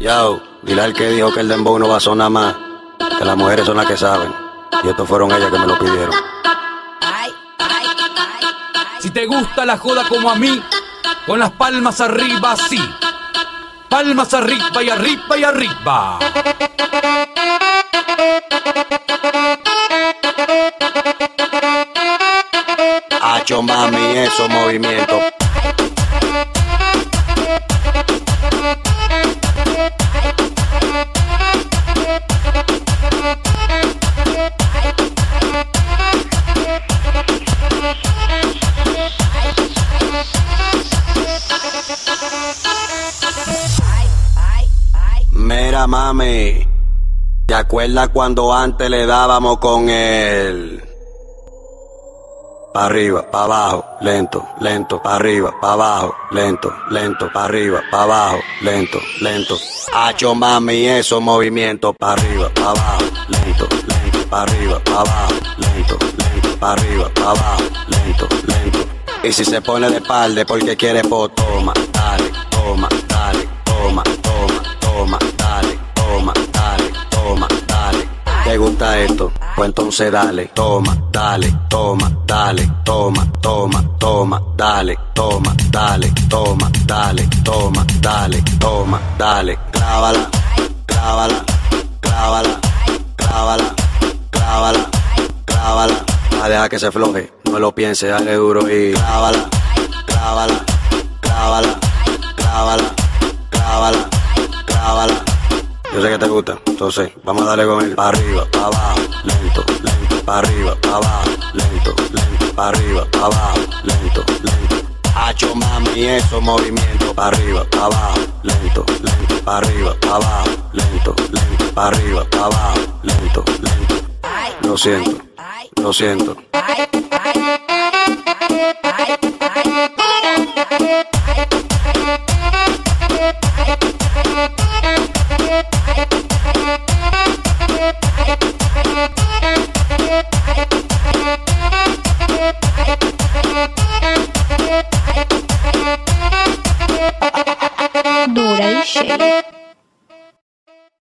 Yo, dile al que dijo que el dembow no va a sonar más, que las mujeres son las que saben. Y estos fueron ellas que me lo pidieron. Si te gusta la joda como a mí, con las palmas arriba, sí. Palmas arriba y arriba y arriba. Hacho mami, esos movimientos. Mira mami, ¿te acuerdas cuando antes le dábamos con él? Pa' arriba, pa' abajo, lento, lento, pa' arriba, pa' abajo, lento, lento, pa' arriba, pa' abajo, lento, lento. Hacho mami, esos movimientos, pa' arriba, pa' abajo, lento, lento, pa' arriba, pa' abajo, lento, lento, pa' arriba, pa' abajo, lento, lento. Y si se pone de espalda porque quiere, pues toma, dale, toma, dale, toma, toma, toma, dale, toma, dale, toma, dale. ¿Te gusta esto? Pues entonces dale, toma, dale, toma, dale, toma, toma, toma, dale, toma, dale, toma, dale, toma, dale, toma, dale, clávala, clávala, clávala, clávala, clávala, clávala. A dejar que se floje, no lo piense, dale duro y clávala, clávala, clávala, clávala, clávala, clávala. Yo sé que te gusta, entonces vamos a darle con él. Pa' arriba, pa' abajo, lento, lento, pa' arriba, pa' abajo, lento, lento, pa' arriba, pa' abajo, lento, lento. Hacho mami, esos movimientos, pa' arriba, pa' abajo, lento, lento, pa' arriba, pa' abajo, lento, lento, pa' arriba, pa' abajo, lento, lento. Lo siento, lo siento. Dora e cheia.